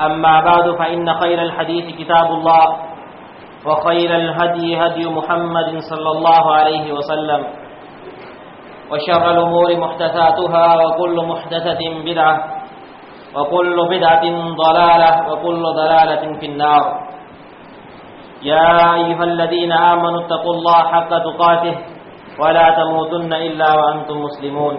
أما بعد، فإن خير الحديث كتاب الله، وخير الهدي هدي محمد صلى الله عليه وسلم، وشر الأمور محدثاتها، وكل محدثة بدعة، وكل بدعة ضلالة، وكل ضلالة في النار. يا أيها الذين آمنوا اتقوا الله حق تقاته، ولا تموتن إلا وأنتم مسلمون.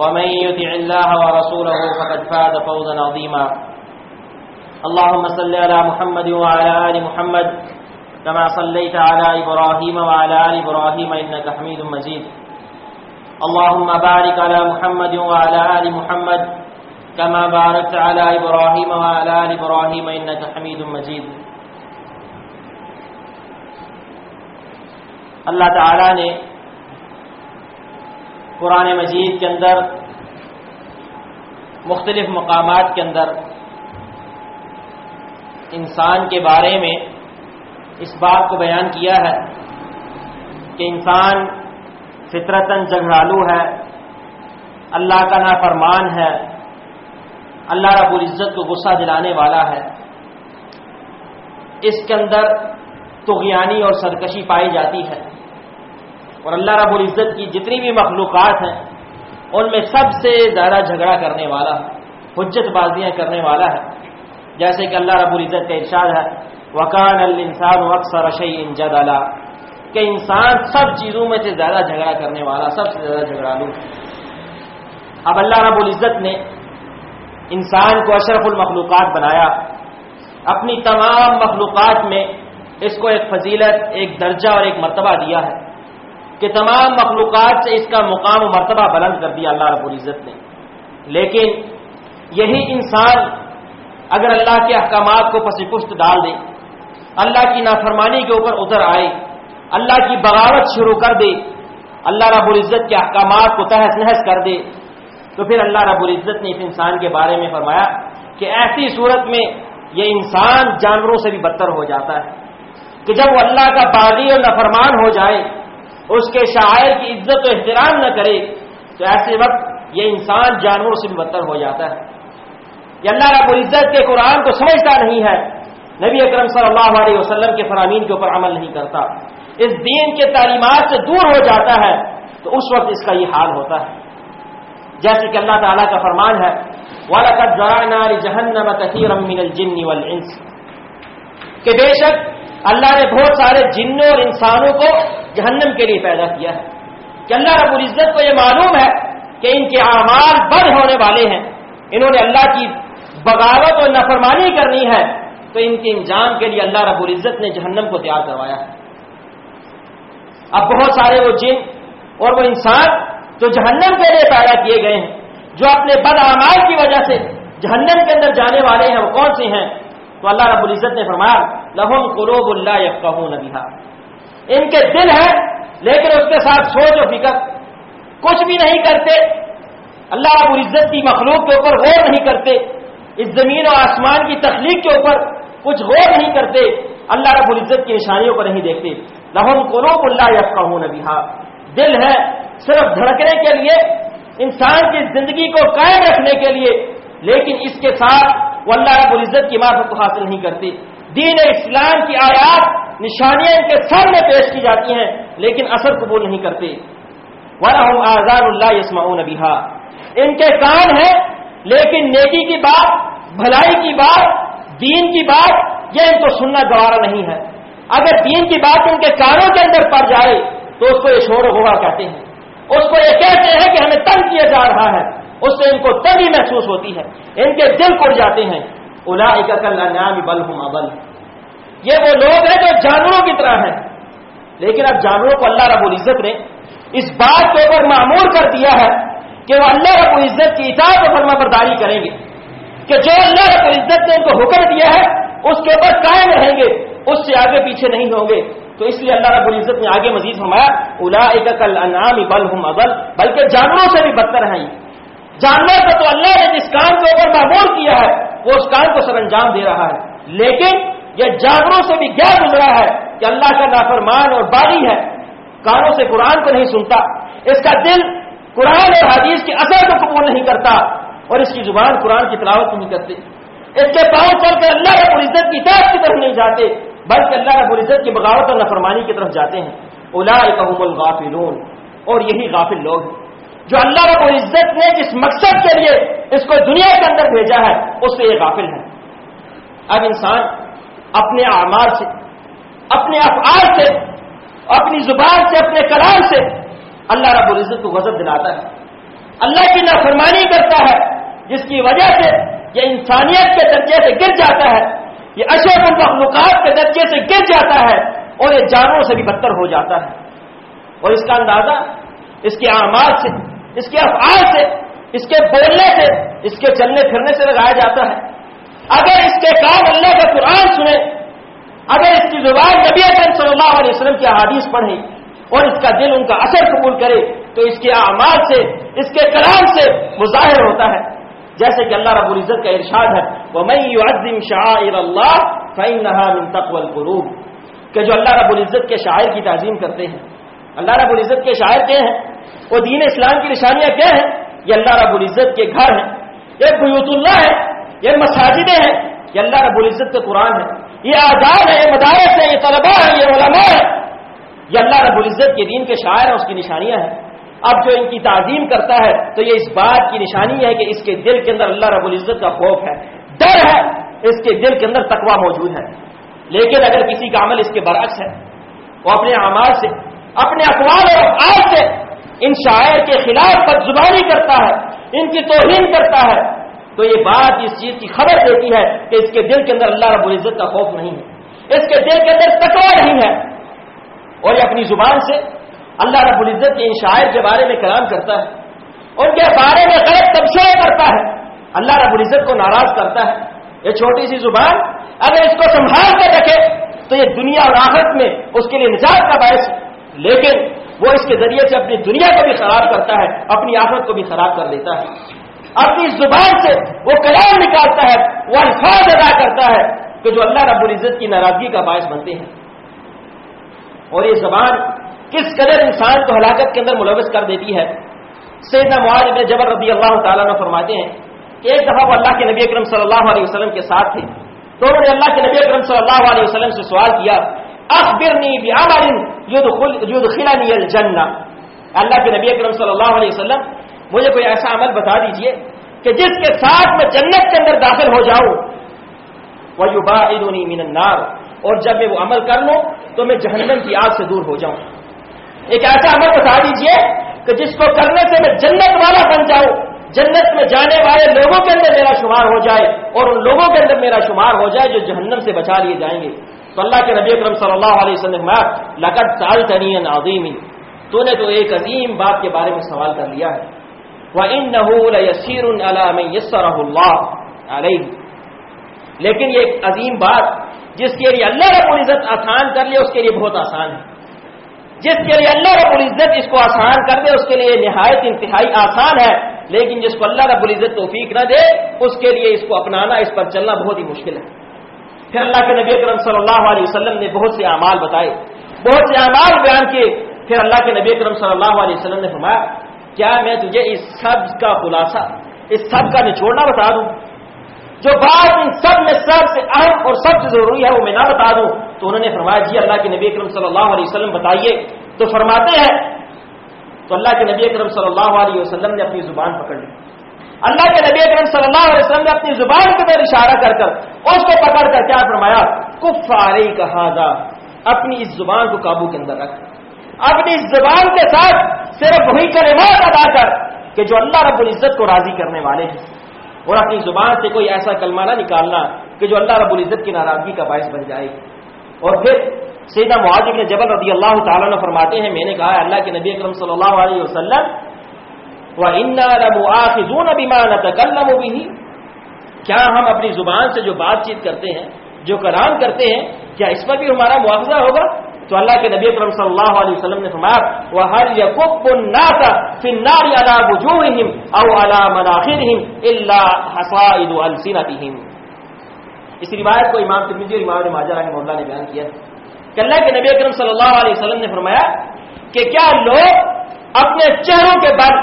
ومن يطع الله ورسوله فقد فاز فوزا عظيما. اللهم صل على محمد وعلى آل محمد كما صليت على إبراهيم وعلى آل إبراهيم إنك حميد مجيد. اللهم بارك على محمد وعلى آل محمد كما باركت على إبراهيم وعلى آل إبراهيم إنك حميد مجيد. اللہ تعالی نے قرآن مجید کے اندر، مختلف مقامات کے اندر انسان کے بارے میں اس بات کو بیان کیا ہے کہ انسان فطرتاً جگڑالو ہے، اللہ کا نافرمان ہے، اللہ رب العزت کو غصہ دلانے والا ہے۔ اس کے اندر تغیانی اور سرکشی پائی جاتی ہے۔ اور اللہ رب العزت کی جتنی بھی مخلوقات ہیں، ان میں سب سے زیادہ جھگڑا کرنے والا، حجت بازیاں کرنے والا ہے۔ جیسے کہ اللہ رب العزت کا ارشاد ہے وکان الانسان اکثر شعی جد کہ انسان سب چیزوں میں سے زیادہ جھگڑا کرنے والا، سب سے زیادہ جھگڑا لوں اب اللہ رب العزت نے انسان کو اشرف المخلوقات بنایا۔ اپنی تمام مخلوقات میں اس کو ایک فضیلت، ایک درجہ اور ایک مرتبہ دیا ہے۔ کہ تمام مخلوقات سے اس کا مقام و مرتبہ بلند کر دیا اللہ رب العزت نے۔ لیکن یہی انسان اگر اللہ کے احکامات کو پس پشت ڈال دے، اللہ کی نافرمانی کے اوپر اتر آئے، اللہ کی بغاوت شروع کر دے، اللہ رب العزت کے احکامات کو تحس نحس کر دے، تو پھر اللہ رب العزت نے اس انسان کے بارے میں فرمایا کہ ایسی صورت میں یہ انسان جانوروں سے بھی بدتر ہو جاتا ہے، کہ جب وہ اللہ کا باغی اور نفرمان ہو جائے اس کے شاعر کی عزت و احترام نہ کرے تو ایسے وقت یہ انسان جانوروں سے بھی بدتر ہو جاتا ہے۔ یہ اللہ رب العزت کے قرآن کو سمجھتا نہیں ہے۔ نبی اکرم صلی اللہ علیہ وسلم کے فرامین کے اوپر عمل نہیں کرتا۔ اس دین کے تعلیمات سے دور ہو جاتا ہے تو اس وقت اس کا یہ حال ہوتا ہے۔ جیسے کہ اللہ تعالیٰ کا فرمان ہے، وَلَقَدْ ذَرَعْنَا لِجَهَنَّمَ كَثِيرًا مِنَ الْجِنِّ وَالْإِنسِ۔ کہ بے شک اللہ نے بہت سارے جنوں اور انسانوں کو جہنم کے لیے پیدا کیا ہے۔ کہ اللہ رب العزت کو یہ معلوم ہے کہ ان کے اعمال بد ہونے والے ہیں۔ انہوں نے اللہ کی بغاوت اور نفرمانی کرنی ہے۔ تو ان کے انجام کے لیے اللہ رب العزت نے جہنم کو تیار کروایا۔ ہے اب بہت سارے وہ جن اور وہ انسان جو جہنم کے لیے پیدا کیے گئے ہیں، جو اپنے بد اعمال کی وجہ سے جہنم کے اندر جانے والے ہیں، وہ کون سے ہیں؟ تو اللہ رب العزت نے فرمایا لہم قلوب اللہ یفقہون بہا۔ ان کے دل ہیں، لیکن اس کے ساتھ سوچ و فکر۔ کچھ بھی نہیں کرتے۔ اللہ رب العزت کی مخلوق کے اوپر غور نہیں کرتے۔ اس زمین و آسمان کی تخلیق کے اوپر کچھ غور نہیں کرتے۔ اللہ رب العزت کی نشانیوں کو نہیں دیکھتے۔ لہم قلوب اللہ یفقہون بہا۔ دل ہے صرف دھڑکنے کے لیے، انسان کی زندگی کو قائم رکھنے کے لیے، لیکن اس کے ساتھ وہ اللہ رب العزت کی معرفت کو حاصل نہیں کرتی دین اسلام کی آیات نشانیاں ان کے سامنے پیش کی جاتی ہیں، لیکن اثر قبول نہیں کرتے۔ وَلَهُمْ آزار اللہ يَسْمَعُونَ بِهَا۔ ان کے کان ہیں، لیکن نیکی کی بات، بھلائی کی بات، دین کی بات، یہ ان کو سننا گوارا نہیں ہے۔ اگر دین کی بات ان کے کانوں کے اندر پڑ جائے، تو اس کو یہ شور غبا کہتے ہیں۔ اس کو یہ کہتے ہیں کہ ہمیں تنگ کیا جا رہا ہے۔ اس سے ان کو تنگی محسوس ہوتی ہے۔ ان کے دل کڑ جاتے ہیں۔ الا نام بل ہوں یہ وہ لوگ ہیں جو جانوروں کی طرح ہیں۔ لیکن اب جانوروں کو اللہ رب العزت نے اس بات کے اوپر معمور کر دیا ہے کہ وہ اللہ رب العزت کی اطاعت و فرما برداری کریں گے۔ کہ جو اللہ رب العزت نے ان کو حکم دیا ہے، اس کے اوپر قائم رہیں گے، اس سے آگے پیچھے نہیں ہوں گے۔ تو اس لیے اللہ رب العزت نے آگے مزید فرمایا الا کل انعام بل ہوں ابل بلکہ جانوروں سے بھی بدتر ہیں۔ جانور کو تو اللہ نے جس کام کے اوپر معمول کیا ہے، وہ اس کام کو سر انجام دے رہا ہے۔ لیکن یہ جانوروں سے بھی کیا گزرا ہے کہ اللہ کا نافرمان اور باغی ہے۔ کانوں سے قرآن کو نہیں سنتا۔ اس کا دل قرآن اور حدیث کے اثر کو قبول نہیں کرتا۔ اور اس کی زبان قرآن کی تلاوت نہیں کرتے اس کے پاؤں چل کر اللہ رب العزت کی طرف کی طرف نہیں جاتے، بلکہ اللہ رب العزت کی بغاوت اور نفرمانی کی طرف جاتے ہیں۔ الا الغافلون۔ اور یہی غافل لوگ ہیں۔ جو اللہ رب العزت نے جس مقصد کے لیے اس کو دنیا کے اندر بھیجا ہے، اس سے یہ غافل ہے اب انسان اپنے اعمال سے، اپنے افعال سے، اپنی زبان سے، اپنے کلام سے اللہ رب العزت کو غضب دلاتا ہے۔ اللہ کی نافرمانی کرتا ہے، جس کی وجہ سے یہ انسانیت کے درجے سے گر جاتا ہے، یہ اشرف المخلوقات کے درجے سے گر جاتا ہے اور یہ جانوروں سے بھی بدتر ہو جاتا ہے۔ اور اس کا اندازہ، اس کے اعمال سے، اس کے افعال سے، اس کے بولنے سے، اس کے چلنے پھرنے سے لگایا جاتا ہے۔ اگر اس کے کام اللہ کا قرآن سنے، اگر اس کی زبان نبی اکرم صلی اللہ علیہ وسلم کی احادیث پڑھے اور اس کا دل ان کا اثر قبول کرے، تو اس کے اعمال سے، اس کے کلام سے مظاہر ہوتا ہے۔ جیسے کہ اللہ رب العزت کا ارشاد ہے وہ میں شاعر اللہ فعین تقول قروب کہ جو اللہ رب العزت کے شاعر کی تعظیم کرتے ہیں۔ اللہ رب العزت کے شاعر کیا ہیں؟ وہ دین اسلام کی نشانیاں کیا ہیں؟ یہ اللہ رب العزت کے گھر ہیں۔ یہ بیوت اللہ ہے۔ یہ مساجدیں ہیں، یہ اللہ رب العزت کے قرآن ہے یہ آزاد ہے یہ مدارس ہے یہ طلبا ہے یہ علماء ہے یہ اللہ رب العزت کے دین کے شاعر ہیں، اس کی نشانیاں ہیں۔ اب جو ان کی تعظیم کرتا ہے، تو یہ اس بات کی نشانی ہے کہ اس کے دل کے اندر اللہ رب العزت کا خوف ہے۔ ڈر ہے، اس کے دل کے اندر تقوا موجود ہے۔ لیکن اگر کسی کا عمل اس کے برعکس ہے، وہ اپنے اعمال سے، اپنے اقوال اور افعال سے ان شاعر کے خلاف بد زبانی کرتا ہے، ان کی توہین کرتا ہے تو یہ بات اس چیز کی خبر دیتی ہے کہ اس کے دل کے اندر اللہ رب العزت کا خوف نہیں ہے۔ اس کے دل کے اندر تکوا نہیں ہے۔ اور یہ اپنی زبان سے اللہ رب العزت کے ان شاعر کے بارے میں کلام کرتا ہے۔ ان کے بارے میں غلط تبصرے کرتا ہے۔ اللہ رب العزت کو ناراض کرتا ہے۔ یہ چھوٹی سی زبان اگر اس کو سنبھال کے رکھے تو یہ دنیا اور آخرت میں اس کے لیے نجات کا باعث لیکن وہ اس کے ذریعے سے اپنی دنیا کو بھی خراب کرتا ہے، اپنی آخرت کو بھی خراب کر دیتا ہے۔ اپنی زبان سے وہ کلام نکالتا ہے، وہ الفاظ ادا کرتا ہے کہ جو اللہ رب العزت کی ناراضگی کا باعث بنتے ہیں۔ اور یہ زبان کس قدر انسان کو ہلاکت کے اندر ملوث کر دیتی ہے۔ سیدنا معاذ ابن جبر رضی اللہ تعالیٰ نے فرماتے ہیں کہ ایک دفعہ وہ اللہ کے نبی اکرم صلی اللہ علیہ وسلم کے ساتھ تھے۔ تو انہوں نے اللہ کے نبی اکرم صلی اللہ علیہ وسلم سے سوال کیا، اخبرنی یدخلنی الجنہ۔ اللہ کے نبی اکرم صلی اللہ علیہ وسلم مجھے کوئی ایسا عمل بتا دیجیے کہ جس کے ساتھ میں جنت کے اندر داخل ہو جاؤں۔ وہ یو با النار۔ اور جب میں وہ عمل کر لوں تو میں جہنم کی آگ سے دور ہو جاؤں۔ ایک ایسا عمل بتا دیجیے کہ جس کو کرنے سے میں جنت والا بن جاؤں۔ جنت میں جانے والے لوگوں کے اندر میرا شمار ہو جائے اور ان لوگوں کے اندر میرا شمار ہو جائے جو جہنم سے بچا لیے جائیں گے۔ تو اللہ کے نبی اکرم صلی اللہ علیہ وسلم لقد سال تنی عظیم تو نے تو ایک عظیم بات کے بارے میں سوال کر لیا ہے۔ لیکن یہ ایک عظیم بات، جس کے لیے اللہ رب العزت آسان کر لے، اس کے لیے بہت آسان ہے۔ جس کے لیے اللہ رب العزت اس کو آسان کر دے، اس کے لیے نہایت انتہائی آسان ہے۔ لیکن جس کو اللہ رب العزت توفیق نہ دے، اس کے لیے اس کو اپنانا، اس پر چلنا بہت ہی مشکل ہے۔ پھر اللہ کے نبی اکرم صلی اللہ علیہ وسلم نے بہت سے اعمال بتائے، بہت سے اعمال بیان کیے۔ پھر اللہ کے نبی اکرم صلی اللہ علیہ وسلم نے فرمایا کیا میں تجھے اس سب کا خلاصہ، اس سب کا نچوڑنا بتا دوں؟ جو بات ان سب میں سب سے اہم اور سب سے ضروری ہے، وہ میں نہ بتا دوں۔ تو انہوں نے فرمایا جی اللہ کے نبی اکرم صلی اللہ علیہ وسلم، بتائیے۔ تو فرماتے ہیں، تو اللہ کے نبی اکرم صلی اللہ علیہ وسلم نے اپنی زبان پکڑ لی۔ اللہ کے نبی اکرم صلی اللہ علیہ وسلم نے اپنی زبان کے اندر اشارہ کر کر، اس کو پکڑ کر کیا فرمایا؟ کف آئی کہا اپنی اس زبان کو قابو کے اندر رکھ۔ اپنی زبان کے ساتھ صرف وہی کلمات ادا کر کہ جو اللہ رب العزت کو راضی کرنے والے ہیں۔ اور اپنی زبان سے کوئی ایسا کلمہ نہ نکالنا کہ جو اللہ رب العزت کی ناراضگی کا باعث بن جائے۔ اور پھر سیدہ معاذ نے جبل رضی اللہ تعالیٰ نے فرماتے ہیں، میں نے کہا، اللہ کے نبی اکرم صلی اللہ علیہ وسلم کیا ہم اپنی زبان سے جو بات چیت کرتے ہیں، جو کلام کرتے ہیں، کیا اس پر بھی ہمارا معاوضہ ہوگا؟ تو اللہ کے نبی اکرم صلی اللہ علیہ وسلم نے فرمایا وہ ہر یقب الناس فی النار علی وجوہہم او علی مناخرہم الا حصائد السنتہم اس روایت کو امام ترمذی اور امام ماجہ رحمہ اللہ نے بیان کیا۔ کہ اللہ کے نبی اکرم صلی اللہ علیہ وسلم نے فرمایا کہ کیا لوگ اپنے چہروں کے بل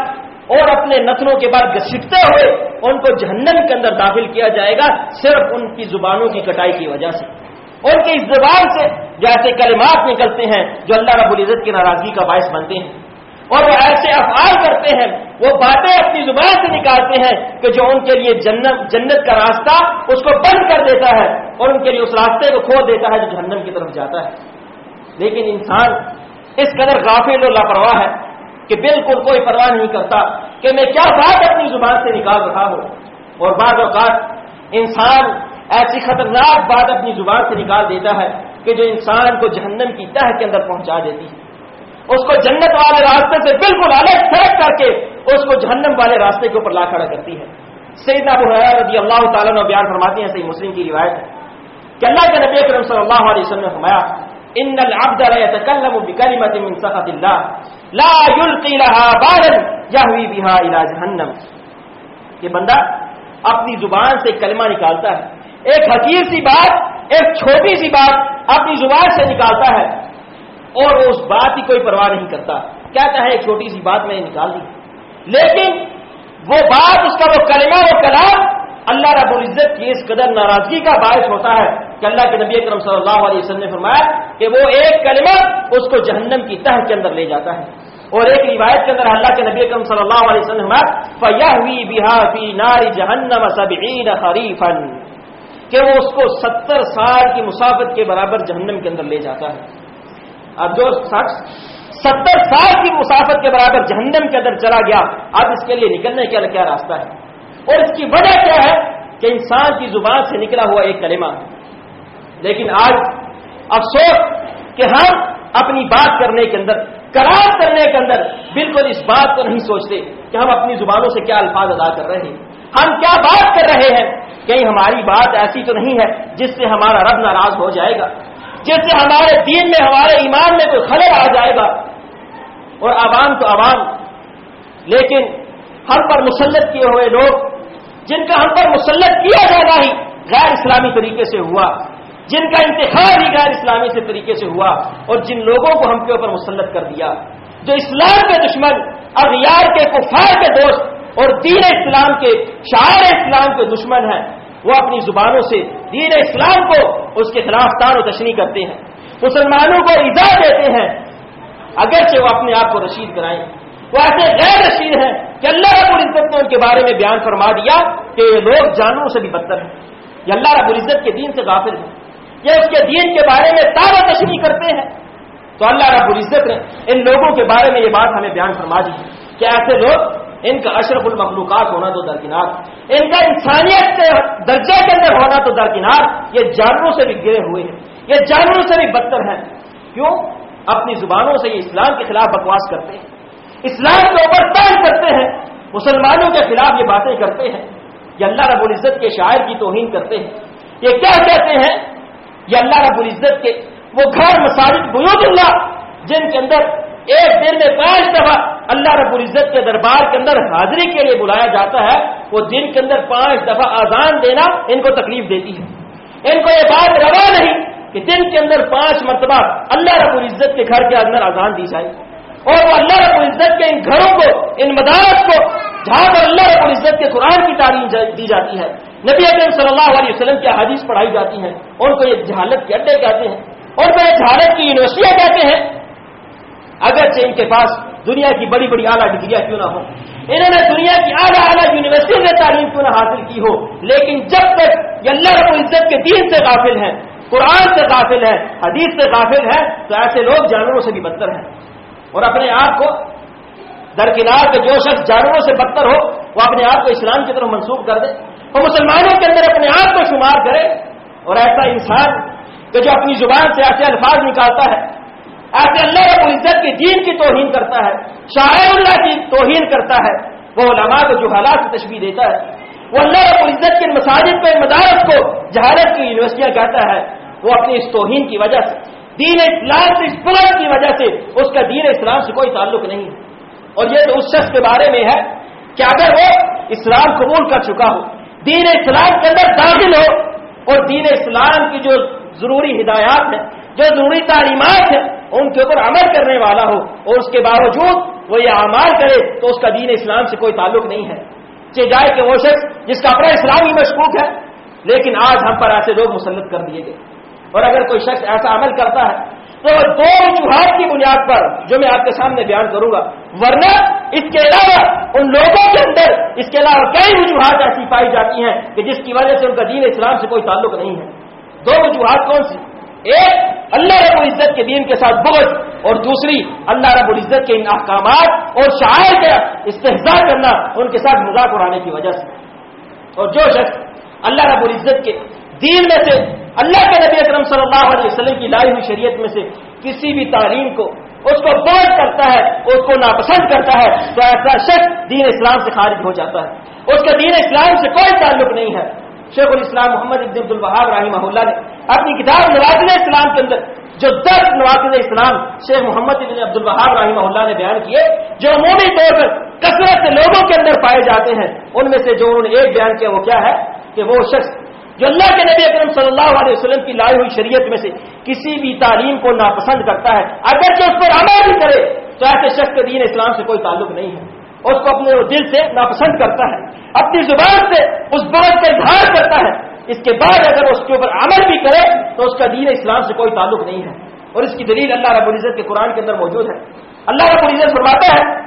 اور اپنے نتنوں کے بعد گسٹتے ہوئے ان کو جہنم کے اندر داخل کیا جائے گا؟ صرف ان کی زبانوں کی کٹائی کی وجہ سے۔ ان کی اس زبان سے جیسے کلمات نکلتے ہیں جو اللہ رب العزت کی ناراضگی کا باعث بنتے ہیں۔ اور وہ ایسے افعال کرتے ہیں، وہ باتیں اپنی زبان سے نکالتے ہیں کہ جو ان کے لیے جنت جنت کا راستہ اس کو بند کر دیتا ہے اور ان کے لیے اس راستے کو کھو دیتا ہے جو جہنم کی طرف جاتا ہے۔ لیکن انسان اس قدر غافل و لاپرواہ ہے کہ بالکل کوئی پرواہ نہیں کرتا کہ میں کیا بات اپنی زبان سے نکال رہا ہوں۔ اور بعض اوقات انسان ایسی خطرناک بات اپنی زبان سے نکال دیتا ہے کہ جو انسان کو جہنم کی تہ کے اندر پہنچا دیتی ہے۔ اس کو جنت والے راستے سے بالکل الگ تھرک کر کے اس کو جہنم والے راستے کے اوپر لا کھڑا کرتی ہے۔ سید ابو رضی اللہ تعالیٰ نے بیان فرماتی ہیں، صحیح مسلم کی روایت ہے کہ اللہ کے نبی کرم صلی اللہ علیہ وسلم نے فرمایا، ان العبد لا يتكلم بكلمه من سخط الله لا يلقي لها بالا يهوي بها الى جهنم یہ بندہ اپنی زبان سے کلمہ نکالتا ہے۔ ایک حقیر سی بات، ایک چھوٹی سی بات اپنی زبان سے نکالتا ہے اور وہ اس بات کی کوئی پرواہ نہیں کرتا۔ کہتا ہے ایک چھوٹی سی بات میں نکال دی؟ لیکن وہ بات، اس کا وہ کلمہ، وہ کلام اللہ رب العزت کی اس قدر ناراضگی کا باعث ہوتا ہے کہ اللہ کے نبی اکرم صلی اللہ علیہ وسلم نے فرمایا کہ وہ ایک کلمہ اس کو جہنم کی تہ کے اندر لے جاتا ہے۔ اور ایک روایت کے اندر اللہ کے نبی اکرم صلی اللہ علیہ وسلم فی ناری جہنم سبعین خریفن کہ وہ اس کو ستر سال کی مسافت کے برابر جہنم کے اندر لے جاتا ہے۔ اب جو شخص ستر سال کی مسافت کے برابر جہنم کے اندر چلا گیا، اب اس کے لیے نکلنے کا کیا راستہ ہے؟ اور اس کی وجہ کیا ہے؟ کہ انسان کی زبان سے نکلا ہوا ایک کلمہ۔ لیکن آج افسوس کہ ہم اپنی بات کرنے کے اندر کرار کرنے کے اندر بالکل اس بات کو نہیں سوچتے کہ ہم اپنی زبانوں سے کیا الفاظ ادا کر رہے ہیں۔ ہم کیا بات کر رہے ہیں؟ کہیں ہماری بات ایسی تو نہیں ہے جس سے ہمارا رب ناراض ہو جائے گا، جس سے ہمارے دین میں، ہمارے ایمان میں کوئی خلل آ جائے گا۔ اور عوام تو عوام، لیکن ہم پر مسلط کیے ہوئے لوگ، جن کا ہم پر مسلط کیا جانا ہی غیر اسلامی طریقے سے ہوا، جن کا انتخاب ہی غیر اسلامی سے طریقے سے ہوا، اور جن لوگوں کو ہم کے اوپر مسلط کر دیا۔ جو اسلام کے دشمن اغیار کے کفار کے دوست اور دین اسلام کے شاعر اسلام کے دشمن ہیں۔ وہ اپنی زبانوں سے دین اسلام کو اس کے خلاف تار و تشریح کرتے ہیں۔ مسلمانوں کو ایزا دیتے ہیں۔ اگرچہ وہ اپنے آپ کو رشید کرائیں۔ وہ ایسے غیر رشید ہیں کہ اللہ رب العزت نے ان کے بارے میں بیان فرما دیا کہ یہ لوگ جانوروں سے بھی بدتر ہیں۔ یہ اللہ رب العزت کے دین سے غافل ہیں۔ یہ اس کے دین کے بارے میں تار و تشریح کرتے ہیں۔ تو اللہ رب العزت نے ان لوگوں کے بارے میں یہ بات ہمیں بیان فرما دی کہ ایسے لوگ ان کا اشرف المخلوقات ہونا تو درکنار، ان کا انسانیت کے درجے کے اندر ہونا تو درکنار، یہ جانوروں سے بھی گرے ہوئے ہیں، یہ جانوروں سے بھی بدتر ہیں۔ کیوں؟ اپنی زبانوں سے یہ اسلام کے خلاف بکواس کرتے ہیں۔ اسلام کے اوپر تان کرتے ہیں۔ مسلمانوں کے خلاف یہ باتیں کرتے ہیں۔ یہ اللہ رب العزت کے شاعر کی توہین کرتے ہیں۔ یہ کیا کہتے ہیں؟ یہ اللہ رب العزت کے وہ گھر، مساجد بنود اللہ، جن کے اندر ایک دن میں پانچ دفعہ اللہ رب العزت کے دربار کے اندر حاضری کے لیے بلایا جاتا ہے، وہ دن کے اندر پانچ دفعہ آزان دینا ان کو تکلیف دیتی ہے۔ ان کو یہ بات روا نہیں کہ دن کے اندر پانچ مرتبہ اللہ رب العزت کے گھر کے اندر آزان دی جائے۔ اور وہ اللہ رب العزت کے ان گھروں کو، ان مدارس کو جہاں پر اللہ رب العزت کے قرآن کی تعلیم دی جاتی ہے۔ نبی اکرم صلی اللہ علیہ وسلم کی حدیث پڑھائی جاتی ہیں۔ ان کو یہ جہالت کے اڈے کہتے ہیں۔ اور وہ جہالت کی یونیورسٹیاں کہتے ہیں۔ اگرچہ ان کے پاس دنیا کی بڑی بڑی اعلیٰ ڈگریاں کیوں نہ ہوں۔ انہوں نے دنیا کی اعلیٰ اعلیٰ یونیورسٹی میں تعلیم کیوں نہ حاصل کی ہو؟ لیکن جب تک یہ اللہ رب العزت کے دین سے غافل ہیں، قرآن سے قافل ہے حدیث سے قافل ہے تو ایسے لوگ جانوروں سے بھی بدتر ہیں۔ اور اپنے آپ کو درکنار کے جو شخص جانوروں سے بدتر ہو، وہ اپنے آپ کو اسلام کی طرف منسوخ کر دے۔ وہ مسلمانوں کے اندر اپنے آپ کو شمار کرے۔ اور ایسا انسان کہ جو اپنی زبان سے ایسے الفاظ نکالتا ہے ایسے اللہ رب العزت کی دین کی توہین کرتا ہے، شاعر اللہ کی توہین کرتا ہے، وہ علماء کو جو حالات کی تشبیح دیتا ہے۔ وہ اللہ رب العزت کے مساجد پہ مدارس کو جہالت کی یونیورسٹیاں کہتا ہے۔ وہ اپنی اس توہین کی وجہ سے، دین اسلام سے، اس پلٹ کی وجہ سے اس کا دین اسلام سے کوئی تعلق نہیں۔ اور یہ تو اس شخص کے بارے میں ہے کہ اگر وہ اسلام قبول کر چکا ہو، دین اسلام کے اندر داخل ہو اور دین اسلام کی جو ضروری ہدایات ہیں جو ضروری تعلیمات ہیں، ان کے اوپر عمل کرنے والا ہو اور اس کے باوجود وہ یہ اعمال کرے تو اس کا دین اسلام سے کوئی تعلق نہیں ہے۔ جائے کہ وہ شخص جس کا اپنا اسلام ہی مشکوک ہے، لیکن آج ہم پر ایسے لوگ مسلط کر دیے گئے۔ اور اگر کوئی شخص ایسا عمل کرتا ہے، تو دو وجوہات کی بنیاد پر جو میں آپ کے سامنے بیان کروں گا۔ ورنہ اس کے علاوہ ان لوگوں کے اندر اس کے علاوہ کئی وجوہات ایسی پائی جاتی ہیں کہ جس کی وجہ سے ان کا دین اسلام سے کوئی تعلق نہیں ہے۔ دو وجوہات کون سی؟ ایک، اللہ رب العزت کے دین کے ساتھ بغض، اور دوسری، اللہ رب العزت کے ان احکامات اور شاعر کا استحصال کرنا، ان کے ساتھ مذاق اڑانے کی وجہ سے۔ اور جو شخص اللہ رب العزت کے دین میں سے، اللہ کے نبی اکرم صلی اللہ علیہ وسلم کی لائی ہوئی شریعت میں سے کسی بھی تعلیم کو، اس کو بوجھ کرتا ہے، اس کو ناپسند کرتا ہے، تو ایسا شخص دین اسلام سے خارج ہو جاتا ہے۔ اس کا دین اسلام سے کوئی تعلق نہیں ہے۔ شیخ الاسلام محمد ابن عبد البہاب رحمہ اللہ نے اپنی کتاب نواز اسلام کے اندر، جو دس نواز اسلام شیخ محمد ابن عبد البہاب رحمہ اللہ نے بیان کیے، جو عمومی طور پر کثرت سے لوگوں کے اندر پائے جاتے ہیں، ان میں سے جو انہوں نے ایک بیان کیا وہ کیا ہے کہ وہ شخص جو اللہ کے نبی اکرم صلی اللہ علیہ وسلم کی لائی ہوئی شریعت میں سے کسی بھی تعلیم کو ناپسند کرتا ہے اگر جو اس پر عمل بھی کرے، تو ایسے شخص کے دین اسلام سے کوئی تعلق نہیں ہے۔ اس کو اپنے دل سے ناپسند کرتا ہے، اپنی زبان سے اس بات کا اظہار کرتا ہے۔ اس کے بعد اگر اس کے اوپر عمل بھی کرے تو اس کا دین اسلام سے کوئی تعلق نہیں ہے۔ اور اس کی دلیل اللہ رب العزت کے قرآن کے اندر موجود ہے۔ اللہ رب العزت فرماتا ہے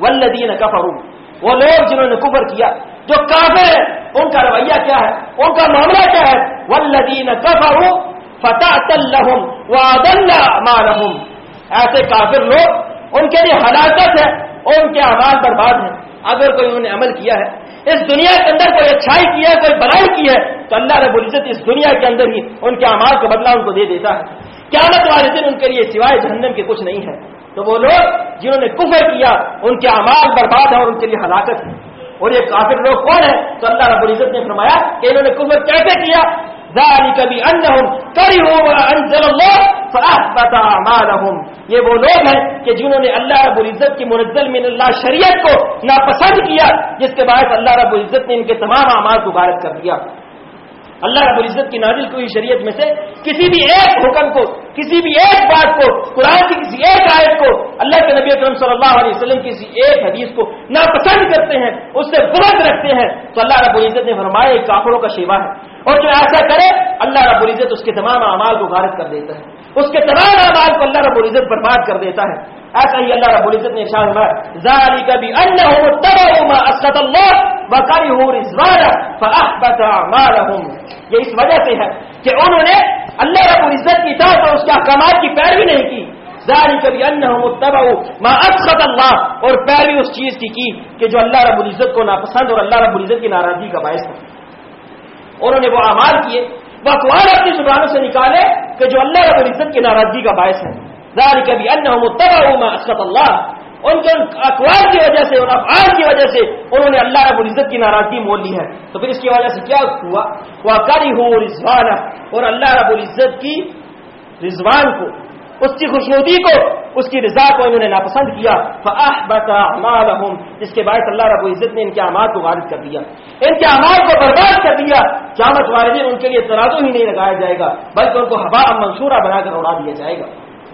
ولدین کفرو وہ لوگ جنہوں نے کفر کیا، جو کافر ہے ان کا رویہ کیا ہے؟ ان کا معاملہ کیا ہے؟ ولدین کفرو فتح مارحم ایسے کافر لوگ، ان کے لیے ہلاکت ہے اور ان کے آواز برباد ہیں۔ اگر کوئی انہوں نے عمل کیا ہے، اس دنیا کے اندر کوئی اچھائی کی ہے، کوئی بڑائی کی ہے، تو اللہ رب العزت اس دنیا کے اندر ہی ان کے اعمال کا بدلہ ان کو دے دیتا ہے۔ قیامت والے دن ان کے لیے سوائے جہنم کے کچھ نہیں ہے۔ تو وہ لوگ جنہوں نے کفر کیا، ان کے اعمال برباد ہے اور ان کے لیے ہلاکت ہے۔ اور یہ کافر لوگ کون ہیں؟ تو اللہ رب العزت نے فرمایا کہ انہوں نے کفر کیسے کیا؟ کبھی ان کری ہو یہ وہ لوگ ہیں کہ جنہوں نے اللہ رب العزت کی منزل من اللہ شریعت کو ناپسند کیا، جس کے بعد اللہ رب العزت نے ان کے تمام اعمال کو غارت کر دیا۔ اللہ رب العزت کی نازل کوئی شریعت میں سے کسی بھی ایک حکم کو، کسی بھی ایک بات کو، قرآن کی کسی ایک آیت کو، اللہ کے نبی اکرم صلی اللہ علیہ وسلم کی کسی ایک حدیث کو ناپسند کرتے ہیں، اس سے بلند رکھتے ہیں۔ تو اللہ رب العزت نے فرمایا ایک کافروں کا شیوا ہے۔ اور جو ایسا کرے، اللہ رب العزت اس کے تمام اعمال کو غارت کر دیتا ہے۔ اس کے تمام اعمال کو اللہ رب العزت برباد کر دیتا ہے۔ ایسا ہی اللہ رب العزت نے ارشاد فرمایا ذالک بانهم تبعوا ما اسقط الله وكرهوا رضوانه فاحبط اعمالهم یہ اس وجہ سے ہے کہ انہوں نے اللہ رب العزت کی اطاعت اور اس کے احکامات کی پیروی نہیں کی۔ ذالک بانهم تبعوا ما اسقط الله اور پیروی اس چیز کی کی کہ جو اللہ رب العزت کو ناپسند اور اللہ رب العزت کی ناراضگی کا باعث تھا۔ انہوں نے وہ اعمال کیے۔ وہ اقوال اپنی زبانوں سے نکالے کہ جو اللہ رب العزت کی ناراضگی کا باعث ہے۔ کبھی اسقط اللہ۔ ان کے اقوال کی وجہ سے ان افعال کی وجہ سے انہوں نے اللہ رب العزت کی ناراضگی مول لی ہے۔ تو پھر اس کی وجہ سے کیا ہوا؟ وہ کری ہوں رضوان اور اللہ رب العزت کی رضوان کو اس کی خوشنودی کو، اس کی رضا کو انہوں نے ناپسند کیا۔ جس کے باعث اللہ رب العزت نے ان کے اعمال کو غارب کر دیا۔ ان کے اعمال کو برباد کر دیا۔ قیامت والے دن ان کے لیے ترازو ہی نہیں لگایا جائے گا، بلکہ ان کو ہوا منصورہ بنا کر اڑا دیا جائے گا۔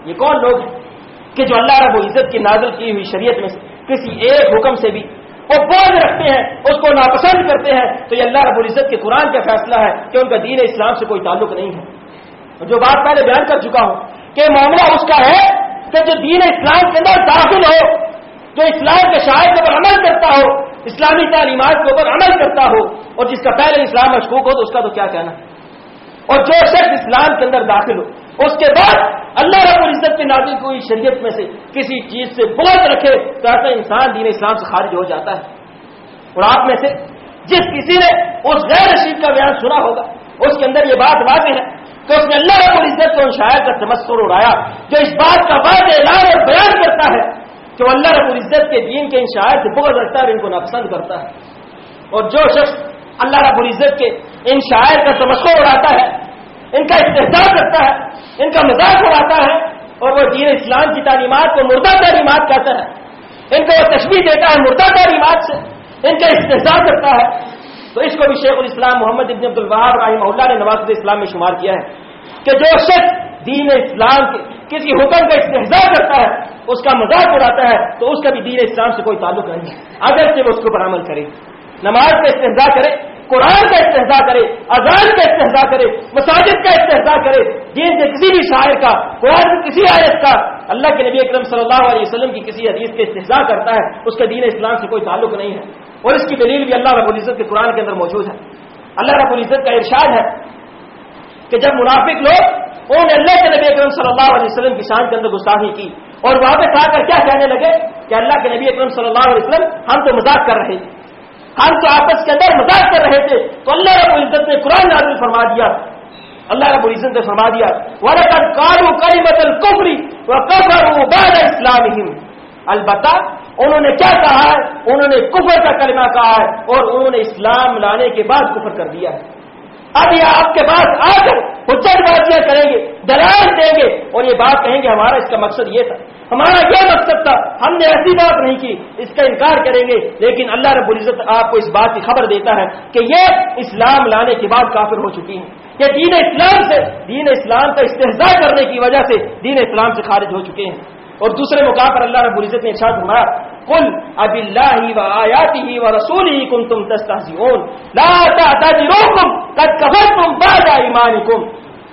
یہ کون لوگ ہیں کہ جو اللہ رب العزت کی نازل کی ہوئی شریعت میں کسی ایک حکم سے بھی وہ بوجھ رکھتے ہیں، اس کو ناپسند کرتے ہیں۔ تو یہ اللہ رب العزت کے قرآن کا فیصلہ ہے کہ ان کا دین اسلام سے کوئی تعلق نہیں ہے۔ جو بات پہلے بیان کر چکا ہوں کہ معاملہ اس کا ہے کہ جو دین اسلام کے اندر داخل ہو، جو اسلام کے شاعر کے اوپر عمل کرتا ہو، اسلامی تعلیمات کے اوپر عمل کرتا ہو اور جس کا پہلے اسلام مشکوک ہو تو اس کا تو کیا کہنا؟ اور جو شخص اسلام کے اندر داخل ہو، اس کے بعد اللہ رب العزت کی نازل کوئی شریعت میں سے کسی چیز سے بہت رکھے تو ایسا انسان دین اسلام سے خارج ہو جاتا ہے۔ اور آپ میں سے جس کسی نے اس غیر رشید کا بیان سنا ہوگا، اس کے اندر یہ بات واضح ہے۔ کہ اس نے اللہ رب العزت کو ان شاعر کا تمسر اڑایا، جو اس بات کا واضح اعلان اور بیان کرتا ہے کہ وہ اللہ رب العزت کے دین کے ان شاعر سے بہت رکھتا ہے اور ان کو ناپسند کرتا ہے۔ اور جو شخص اللہ رب العزت کے ان شاعر کا تمسر اڑاتا ہے، ان کا استحصال کرتا ہے، ان کا مزاق اڑاتا ہے اور وہ دین اسلام کی تعلیمات کو مردہ تعلیمات کہتا ہے۔ ان کو وہ تشبیح دیتا ہے مردہ تعلیمات سے، ان کا استحصال کرتا ہے۔ تو اس کو بھی شیخ الاسلام محمد ابن عبد الوہاب رحمہ اللہ نے نواز اسلام میں شمار کیا ہے کہ جو شخص دین اسلام کے کسی حکم کا استحصال کرتا ہے، اس کا مذاق اڑاتا ہے، تو اس کا بھی دین اسلام سے کوئی تعلق نہیں ہے۔ اگر سے وہ اس کے اوپر عمل کرے۔ نماز کا استحصال کرے قرآن کا استحصال کرے، اذان کا استحصال کرے، مساجد کا استحصال کرے دین سے کسی بھی شاعر کا، قرآن کی کسی آیت کا، اللہ کے نبی اکرم صلی اللہ علیہ وسلم کی کسی حدیث کے استحصال کرتا ہے، اس کا دین اسلام سے کوئی تعلق نہیں ہے۔ اور اس کی دلیل بھی اللہ رب العزت کے قرآن کے اندر موجود ہے۔ اللہ رب العزت کا ارشاد ہے کہ جب منافق لوگ انہوں نے اللہ کے نبی اکرم صلی اللہ علیہ وسلم کی شان کے اندر گستاخی کی اور واپس آ کر کیا کہنے لگے؟ کہ اللہ کے نبی اکرم صلی اللہ علیہ وسلم ہم تو مذاق کر رہے تھے ہم تو آپس کے اندر مذاق کر رہے تھے۔ تو اللہ رب العزت نے قرآن نازل فرما دیا۔ اللہ رب العزت نے فرما دیا ورکر کارو کری متل کفری بعد اسلام البتہ انہوں نے کیا کہا ہے؟ انہوں نے کفر کا کلمہ کہا ہے اور انہوں نے اسلام لانے کے بعد کفر کر دیا ہے۔ اب یہ آپ کے پاس آ کر حجت بازیاں کریں گے دلال دیں گے اور یہ بات کہیں گے، ہمارا اس کا مقصد یہ تھا۔ ہمارا یہ مقصد تھا؟ ہم نے ایسی بات نہیں کی، اس کا انکار کریں گے۔ لیکن اللہ رب العزت آپ کو اس بات کی خبر دیتا ہے کہ یہ اسلام لانے کے بعد کافر ہو چکی ہیں۔ یہ دین اسلام سے، دین اسلام کا استحصال کرنے کی وجہ سے دین اسلام سے خارج ہو چکے ہیں۔ اور دوسرے مقام پر اللہ رب العزت نے ارشاد فرمایا کل اب اللہ و آیاتی ہی و رسول ہی کم تم بعد ایمانکم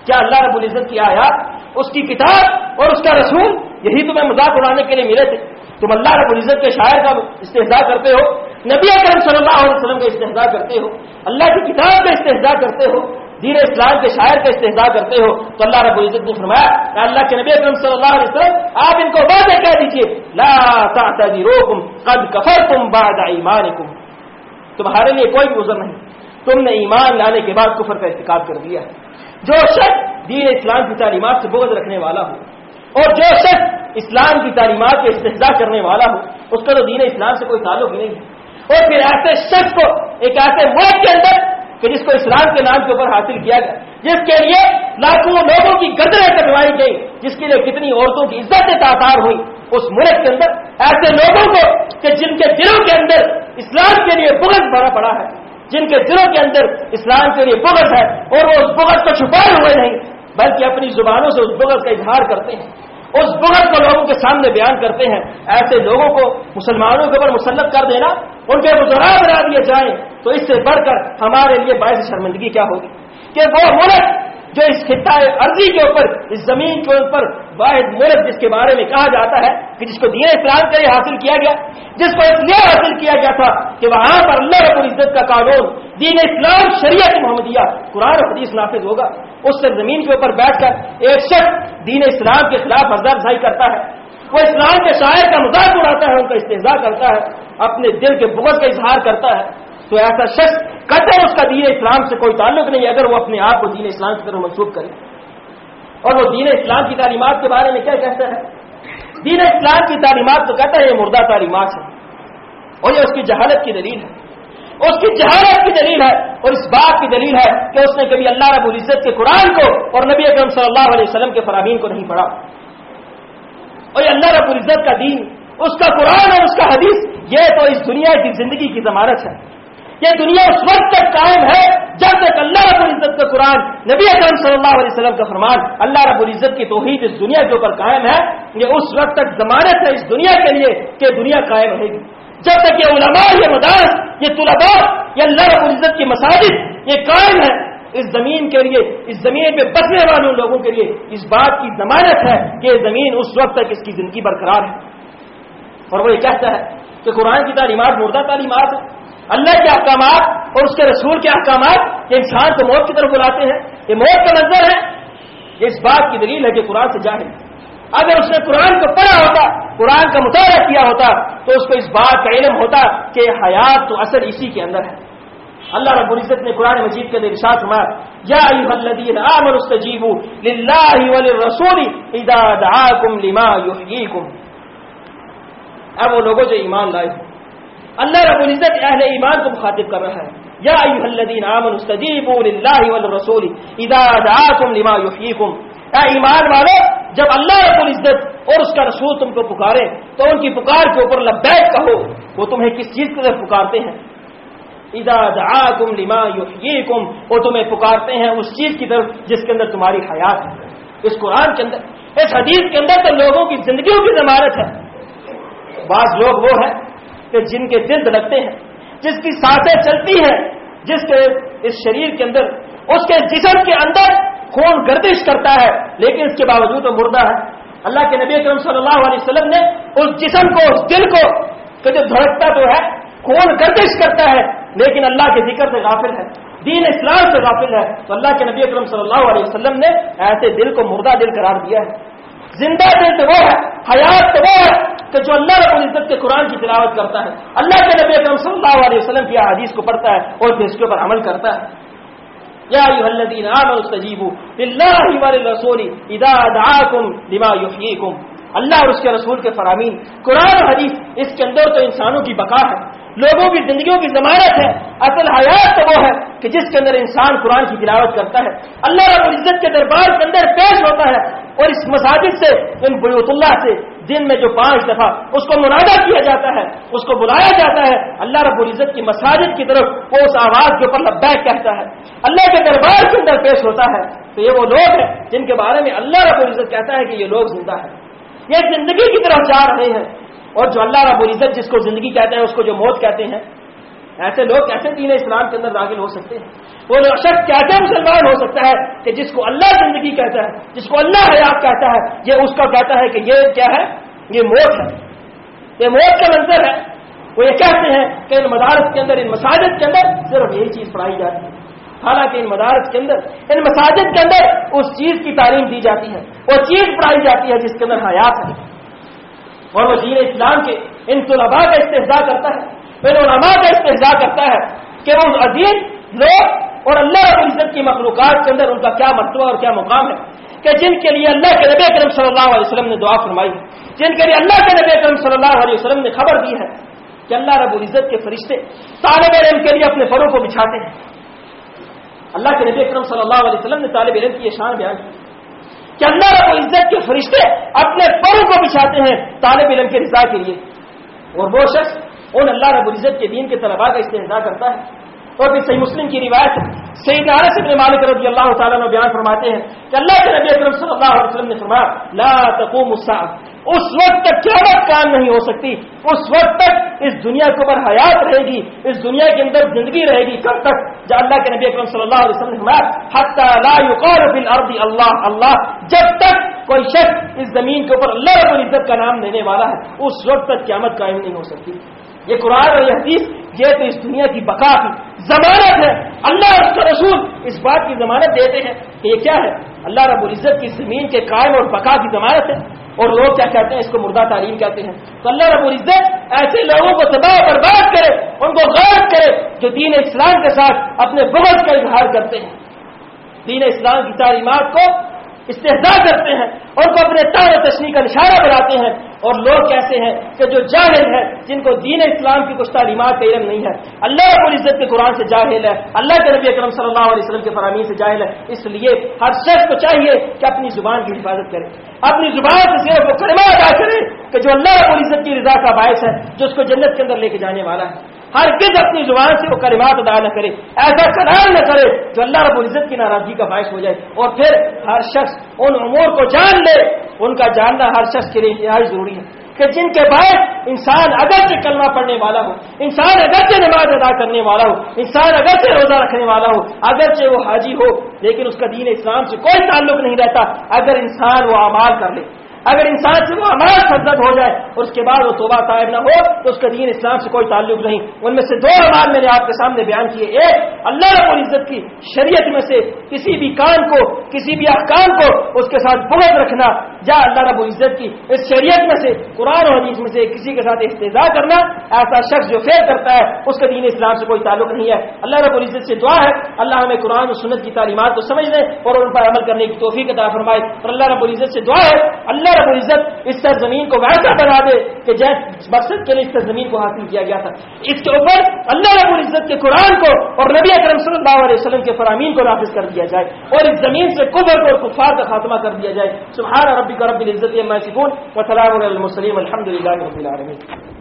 کیا اللہ رب العزت کی آیات اس کی کتاب اور اس کا رسول، یہی تمہیں مذاق اڑانے کے لیے ملے تھے۔ تم اللہ رب العزت کے شاعر کا استحصا کرتے ہو، نبی اکرم صلی اللہ علیہ وسلم کا استحصا کرتے ہو، اللہ کی کتاب کا استحصا کرتے ہو، دین اسلام کے شاعر کا استحصال کرتے ہو، تو اللہ رب العزت نے فرمایا کہ اللہ کے نبی اکرم صلی اللہ علیہ وسلم، آپ ان کو واضح کہہ دیجیے لا تعتذروکم قد کفرتم بعد ایمانکم۔ تمہارے لیے کوئی بھی عذر نہیں۔ تم نے ایمان لانے کے بعد کفر کا ارتکاب کر دیا۔ جو شخص دین اسلام کی تعلیمات سے بغض رکھنے والا ہو، اور جو شخص اسلام کی تعلیمات کے استحصا کرنے والا ہو، اس کا تو دین اسلام سے کوئی تعلق ہی نہیں ہے۔ اور پھر ایسے شخص کو، ایک ایسے ملک کے اندر کہ جس کو اسلام کے نام کے اوپر حاصل کیا گیا، جس کے لیے لاکھوں لوگوں کی قدریں کٹوائی گئی جس کے لیے کتنی عورتوں کی عزت تعداد ہوئی، اس ملک کے اندر ایسے لوگوں کو کہ جن کے دلوں کے اندر اسلام کے لیے بغض بھرا پڑا ہے۔ جن کے دلوں کے اندر اسلام کے لیے بغض ہے اور وہ اس بغض کو چھپائے ہوئے نہیں، بلکہ اپنی زبانوں سے اس بغض کا اظہار کرتے ہیں۔ اس بغض کو لوگوں کے سامنے بیان کرتے ہیں۔ ایسے لوگوں کو مسلمانوں کے اوپر مسلط کر دینا، ان کے بزرا بنا دیے جائیں، تو اس سے بڑھ کر ہمارے لیے باعث شرمندگی کیا ہوگی؟ کہ وہ ملک جو اس خطۂ عرضی کے اوپر، اس زمین کے اوپر واحد ملک جس کے بارے میں کہا جاتا ہے کہ جس کو دین اسلام کے لیے حاصل کیا گیا، جس کو اس لیے حاصل کیا گیا تھا کہ وہاں پر اللہ رب العزت کا قانون، دین اسلام، شریعت محمدیہ، قرآن و حدیث نافذ ہوگا۔ اس سے زمین کے اوپر بیٹھ کر ایک شخص دین اسلام کے خلاف حضرت افزائی کرتا ہے۔ وہ اسلام کے شاعر کا مذاق اڑاتا ہے، ان کا استحصال کرتا ہے، اپنے دل کے بغض کا اظہار کرتا ہے۔ تو ایسا شخص کہتے ہیں اس کا دین اسلام سے کوئی تعلق نہیں اگر وہ اپنے آپ کو دین اسلام کی طرف منسوخ کرے۔ اور وہ دین اسلام کی تعلیمات کے بارے میں کیا کہتا ہے؟ دین اسلام کی تعلیمات تو کہتا ہے یہ مردہ تعلیمات ہے اور یہ اس کی جہالت کی دلیل ہے۔ اس کی جہالت کی دلیل ہے اور اس بات کی دلیل ہے کہ اس نے کبھی اللہ رب العزت کے قرآن کو اور نبی اکرم صلی اللہ علیہ وسلم کے فرامین کو نہیں پڑھا۔ اور یہ اللہ رب العزت کا دین، اس کا قرآن اور اس کا حدیث، یہ تو اس دنیا کی زندگی کی ضمانت ہے۔ یہ دنیا اس وقت تک قائم ہے جب تک اللہ رب العزت کا قرآن نبی اکرم صلی اللہ علیہ وسلم کا فرمان اللہ رب العزت کی توحید اس دنیا کے اوپر قائم ہے، یہ اس وقت تک ضمانت ہے اس دنیا کے لیے کہ دنیا قائم رہے گی۔ جب تک یہ علماء، یہ مدارس، یہ طلباء، یہ اللہ رب العزت کی مساجد، یہ قائم ہے، اس زمین کے لیے، اس زمین پہ بسنے والے لوگوں کے لیے اس بات کی ضمانت ہے کہ یہ زمین اس وقت تک اس کی زندگی برقرار ہے۔ اور وہ یہ کہتا ہے کہ قرآن کی تعلیمات مردہ تعلیمات اللہ کے احکامات اور اس کے رسول کے احکامات یہ انسان کو موت کی طرف بلاتے ہیں، یہ موت کا منظر ہے۔ یہ اس بات کی دلیل ہے کہ قرآن سے جاہل اگر اس نے قرآن کو پڑھا ہوتا، قرآن کا مطالعہ کیا ہوتا، تو اس کو اس بات کا علم ہوتا کہ حیات تو اصل اسی کے اندر ہے۔ اللہ رب العزت نے قرآن مجید کے ارشاد فرمایا، یا ایھا الذین آمنوا استجیبوا للہ وللرسول اذا دعاکم لما یحییکم۔ اب وہ لوگوں جو ایمان لائے۔ اللہ رب العزت اہل ایمان کو مخاطب کر رہا ہے۔ یا ایھا الذین آمنوا استجیبوا للہ وللرسول اذا دعاکم لما یحییکم۔ اے ایمان والو، جب اللہ رب العزت اور اس کا رسول تم کو پکارے، تو ان کی پکار کے اوپر لبیک کہو، وہ تمہیں کس چیز کی طرف پکارتے ہیں؟ اذا دعاکم لما یحییکم، وہ تمہیں پکارتے ہیں اس چیز کی طرف جس کے اندر تمہاری حیات ہے۔ اس قرآن کے اندر، اس حدیث کے اندر تو لوگوں کی زندگیوں کی ضمانت ہے۔ بعض لوگ وہ ہیں کہ جن کے دل دھڑکتے ہیں، جس کی سانسیں چلتی ہیں، جس کے اس شریر کے اندر، اس کے جسم کے اندر خون گردش کرتا ہے، لیکن اس کے باوجود وہ مردہ ہے۔ اللہ کے نبی اکرم صلی اللہ علیہ وسلم نے اس جسم کو، اس دل کو، کہ جو دھڑکتا تو ہے، خون گردش کرتا ہے، لیکن اللہ کے ذکر سے غافل ہے۔ دین اسلام سے غافل ہے۔ تو اللہ کے نبی اکرم صلی اللہ علیہ وسلم نے ایسے دل کو مردہ دل قرار دیا ہے۔ زندہ دل تو وہ ہے، حیات تو وہ ہے کہ جو اللہ رب العزت کے قرآن کی تلاوت کرتا ہے۔ اللہ کے نبی اکرم صلی اللہ علیہ وسلم کی حدیث کو پڑھتا ہے اور پھر اس کے اوپر عمل کرتا ہے۔ یا استجیبوا وللرسول اذا لما اللہ اور اس کے رسول کے فرامین، قرآن و حدیث اس کے اندر تو انسانوں کی بقا ہے۔ لوگوں کی زندگیوں کی ضمانت ہے، اصل حیات تو وہ ہے کہ جس کے اندر انسان قرآن کی تلاوت کرتا ہے۔ اللہ رب العزت کے دربار کے اندر پیش ہوتا ہے اور اس مساجد سے، ان بیوت اللہ سے، دن میں جو پانچ دفعہ اس کو منادہ کیا جاتا ہے، اس کو بلایا جاتا ہے۔ اللہ رب العزت کی مساجد کی طرف وہ اس آواز کے اوپر لبیک کہتا ہے۔ اللہ کے دربار کے اندر پیش ہوتا ہے۔ تو یہ وہ لوگ ہیں جن کے بارے میں اللہ رب العزت کہتا ہے کہ یہ لوگ زندہ ہیں۔ یہ زندگی کی طرف جا رہے ہیں۔ اور جو اللہ رب العزت جس کو زندگی کہتے ہیں، اس کو جو موت کہتے ہیں۔ ایسے لوگ کیسے دین اسلام کے اندر داخل ہو سکتے ہیں؟ وہ شخص کیسے مسلمان ہو سکتا ہے کہ جس کو اللہ زندگی کہتا ہے، جس کو اللہ حیات کہتا ہے، یہ اس کا کہتا ہے کہ یہ کیا ہے؟ یہ موت ہے۔ یہ موت کا منظر ہے۔ وہ یہ کہتے ہیں کہ ان مدارس کے اندر، ان مساجد کے اندر صرف یہی چیز پڑھائی جاتی ہے۔ حالانکہ ان مدارس کے اندر، ان مساجد کے اندر اس چیز کی تعلیم دی جاتی ہے۔ وہ چیز پڑھائی جاتی ہے جس کے اندر حیات ہے۔ اور وہ دین اسلام کے ان طلباء کا استحضاء کرتا ہے ان علماء کا استحضاء کرتا ہے کہ وہ عظیم لوگ اور اللہ رب العزت کی مخلوقات کے اندر ان کا کیا مرتبہ اور کیا مقام ہے کہ جن کے لیے اللہ کے نبی کرم صلی اللہ علیہ وسلم نے دعا فرمائی ہے، جن کے لیے اللہ کے نبی کرم صلی اللہ علیہ وسلم نے خبر دی ہے کہ اللہ رب العزت کے فرشتے طالب علم کے لیے اپنے فروں کو بچھاتے ہیں۔ اللہ کے نبی اکرم صلی اللہ علیہ وسلم نے طالب علم کی یہ شان بیان کی۔ کہ اللہ رب العزت کے فرشتے اپنے پروں کو بچھاتے ہیں طالب علم کے رضا کے لیے۔ اور وہ شخص ان اللہ رب العزت کے دین کے طلباء کا استحصا کرتا ہے۔ اور پھر صحیح مسلم کی روایت سید عارف ابن مالک رضی اللہ تعالیٰ نے بیان فرماتے ہیں کہ اللہ کے نبی اکرم صلی اللہ علیہ وسلم نے فرمایا، لا تقوم الساعه اس وقت تک قیامت کام نہیں ہو سکتی۔ اس وقت تک اس دنیا کے اوپر حیات رہے گی، اس دنیا کے اندر زندگی رہے گی۔ کب تک؟ جب اللہ کے نبی اکرم صلی اللہ علیہ وسلم نے فرمایا حتى لا يقال في الارض اللہ اللہ جب تک کوئی شخص اس زمین کے اوپر اللہ رب العزت کا نام لینے والا ہے، اس وقت تک قیامت قائم نہیں ہو سکتی۔ یہ قرآن اور یہ حدیث یہ تو اس دنیا کی بقا کی ضمانت ہے۔ اللہ اور اس کا رسول اس بات کی ضمانت دیتے ہیں کہ یہ کیا ہے؟ اللہ رب العزت کی زمین کے قائم اور بقا کی ضمانت ہے۔ اور لوگ کیا کہتے ہیں؟ اس کو مردہ تعلیم کہتے ہیں۔ تو اللہ رب العزت ایسے لوگوں کو تباہ برباد کرے، ان کو غلط کرے جو دین اسلام کے ساتھ اپنے بغض کا اظہار کرتے ہیں۔ دین اسلام کی تعلیمات کو استحدا کرتے ہیں اور کو اپنے تار و تشریح کا نشانہ بناتے ہیں۔ اور لوگ کیسے ہیں کہ جو جاہل ہے جن کو دین اسلام کی کچھ تعلیمات کا علم نہیں ہے۔ اللہ رب العزت کے قرآن سے جاہل ہے۔ اللہ کے نبی اکرم صلی اللہ علیہ وسلم کے فرامین سے جاہل ہے۔ اس لیے ہر شخص کو چاہیے کہ اپنی زبان کی حفاظت کرے۔ اپنی زبان سے صرف وہ کلمہ ادا کرے کہ جو اللہ رب العزت کی رضا کا باعث ہے، جو اس کو جنت کے اندر لے کے جانے والا ہے۔ ہر کس اپنی زبان سے وہ کلمات ادا نہ کرے، ایسا کلام نہ کرے جو اللہ رب العزت کی ناراضگی کا باعث ہو جائے۔ اور پھر ہر شخص ان امور کو جان لے، ان کا جاننا ہر شخص کے لیے انتہائی ضروری ہے۔ کہ جن کے باعث انسان اگرچہ کلمہ پڑھنے والا ہو، انسان اگرچہ نماز ادا کرنے والا ہو، انسان اگرچہ روزہ رکھنے والا ہو، اگرچہ وہ حاجی ہو، لیکن اس کا دین اسلام سے کوئی تعلق نہیں رہتا۔ اگر انسان وہ اعمال کر لے اگر انسان سے وہ ہمارا سرزد ہو جائے اور اس کے بعد وہ توبہ طائب نہ ہو تو اس کا دین اسلام سے کوئی تعلق نہیں۔ ان میں سے دو اعمال میں نے آپ کے سامنے بیان کیے۔ ایک، اللہ رب العزت کی شریعت میں سے کسی بھی کام کو، کسی بھی احکام کو اس کے ساتھ بغض رکھنا جا اللہ رب العزت کی اس شریعت میں سے، قرآن و حدیث میں سے کسی کے ساتھ استضاء کرنا، ایسا شخص جو فیل کرتا ہے، اس کا دین اسلام سے کوئی تعلق نہیں ہے۔ اللہ رب العزت سے دعا ہے، اللہ ہمیں قرآن و سنت کی تعلیمات کو سمجھ لیں اور ان پر عمل کرنے کی توفیق عطا فرمائے۔ اور اللہ رب العزت سے دعا ہے، اللہ اللہ رب العزت اس سرزمین کو ویسا بنا دے کہ جیس مقصد کے لیے اس سرزمین کو حاصل کیا گیا تھا۔ اس کے اوپر اللہ رب العزت کے قرآن کو اور نبی اکرم صلی اللہ علیہ وسلم کے فرامین کو نافذ کر دیا جائے اور اس زمین سے کبر اور کفار کا خاتمہ کر دیا جائے۔ سبحان ربی کا رب العزت میں سکون و سلام المسلیم الحمد للہ رب العالمین۔